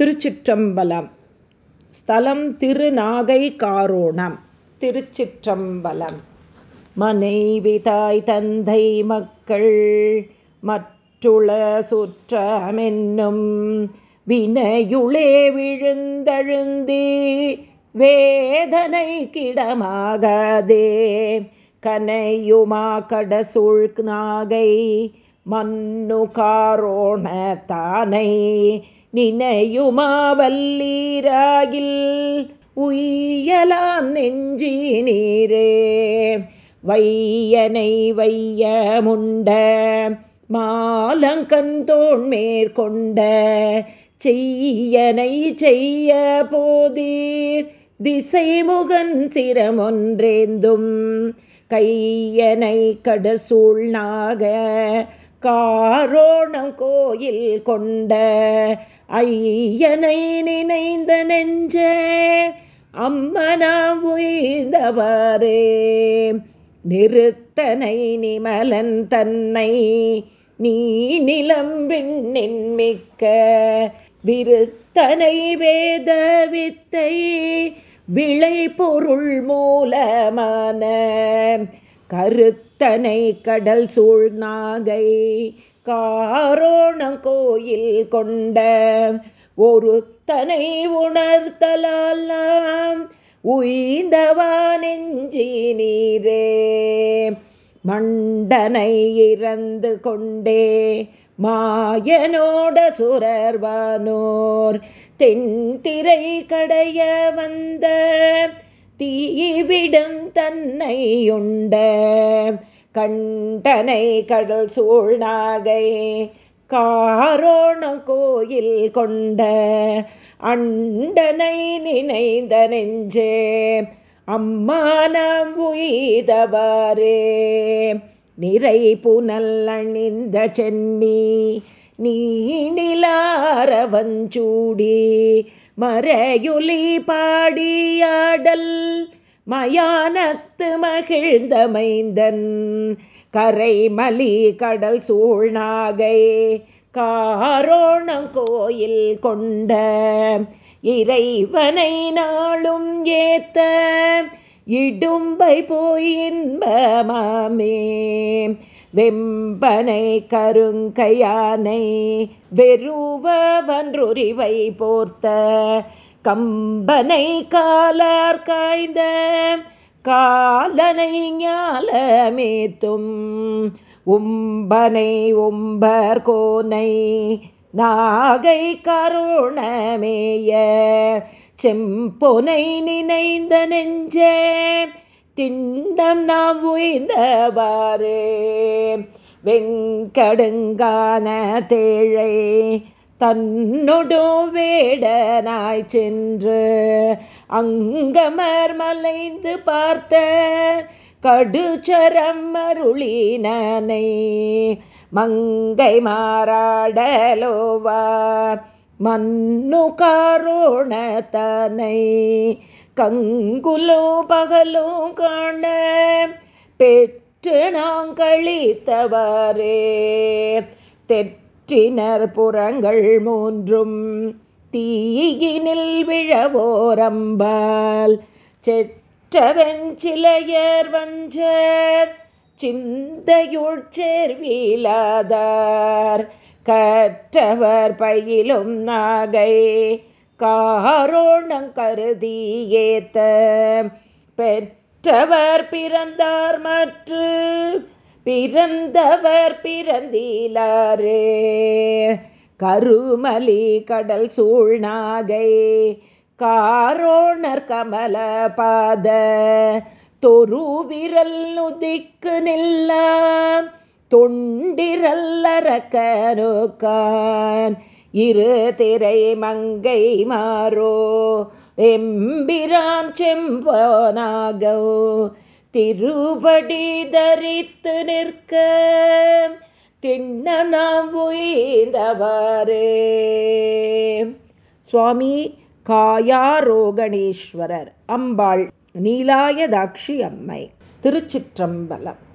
திருச்சிற்றம்பலம். ஸ்தலம் திருநாகை காரோணம் திருச்சிற்றம்பலம். மனைவி தாய் தந்தை மக்கள் மற்றுள சுற்றமென்னும் வினையுளே விழுந்தழுந்தி வேதனை கிடமாகாதே. கனையுமா கடசூழ் நாகை மன்னு காரோண தானை நினையுமாவல்லீராகில் உய்யலாம் நெஞ்சி நீரே வையனை வைய முண்ட மாலங்கந்தோன் மேற்கொண்ட செய்யனை செய்ய போதீர். திசைமுகன் சிரமொன்றேந்தும் கையனை கடசூழ்நாக காரோணம் கோயில் கொண்ட ஐயனை நினைந்த நெஞ்சே அம்மனாம் உய்ந்தவாரே நிறுத்தனை நிமலன் தன்னை நீ நிலம் மிக்க விருத்தனை வேத வித்தை விளை பொருள் மூலமான கருத்தனை கடல் சூழ்நாகை காரோணம் கோயில் கொண்ட ஒரு தனை உணர்த்தலாம் உய்ந்தவா நெஞ்சி நீரே மண்டனை இறந்து கொண்டே மாயனோட சுரர்வானோர் தென்திரை கடைய வந்த தீயிவிடும் தன்னை உண்ட கண்டனை கடல் சூழ்நாகை காரோண கோயில் கொண்ட அண்டனை நினைந்த நெஞ்சே அம்மானம் உய்தவாரே நிறை புனல் அணிந்த சென்னி நீ நிலாரவஞ்சூடி மறையுலி பாடியாடல் மயானத்து மகிழ்ந்தமைந்தன் கரைமலி கடல் சூழ்நாகை காரோணம் கோயில் கொண்ட இறைவனை நாளும் ஏத்த இடும்பை போய் இன்பமாமே. வெம்பனை கருங்கையானை வெறுவன்றுரிவை போர்த்த கம்பனை காலார் காய்ந்த காலனை ஞாலமேத்தும். உம்பனை உம்பர் கோனை நாகை கருணமேய செம்பொனை நினைந்த நெஞ்சே திண்டம் நாம் உய்ந்தவாறு. வெங்கடுங்கான தேழை தன்னொடு வேடனாய் சென்று அங்கமர் மலைந்து பார்த்த கடுச்சரம் அருளினனை மங்கை மாறாடலோவா. மன்னு காரோணத்தனை கங்குலோ பகலோ காண பெற்று நாங்களித்தவரே தெற்றினர் புறங்கள் மூன்றும் தீயினில் விழவோரம்பால் செட் மற்றவெஞ்சிலையர் வஞ்சர் சிந்தையுள் சேர்வீலாதார். கற்றவர் பயிலும் நாகை காரோணம் கருதி ஏத்த. பெற்றவர் பிறந்தார் மற்று பிறந்தவர் பிறந்திலாரே. கருமலி கடல் சூழ்நாகை காரோணர் கமல பாத தொரு விரல் நுதிக்கு நில்லாம் தொண்டிரல்லரக்கனுக்கான் இரு திரை மங்கை மாறோ எம்பிரான் செம்போனாகோ திருபடி தரித்து நிற்க திண்ணனாம் உய்ந்தவாரே சுவாமி காயாரோகணேஸ்வரர் அம்பாள் நீலாயதாட்சி அம்மை திருச்சிற்றம்பலம்.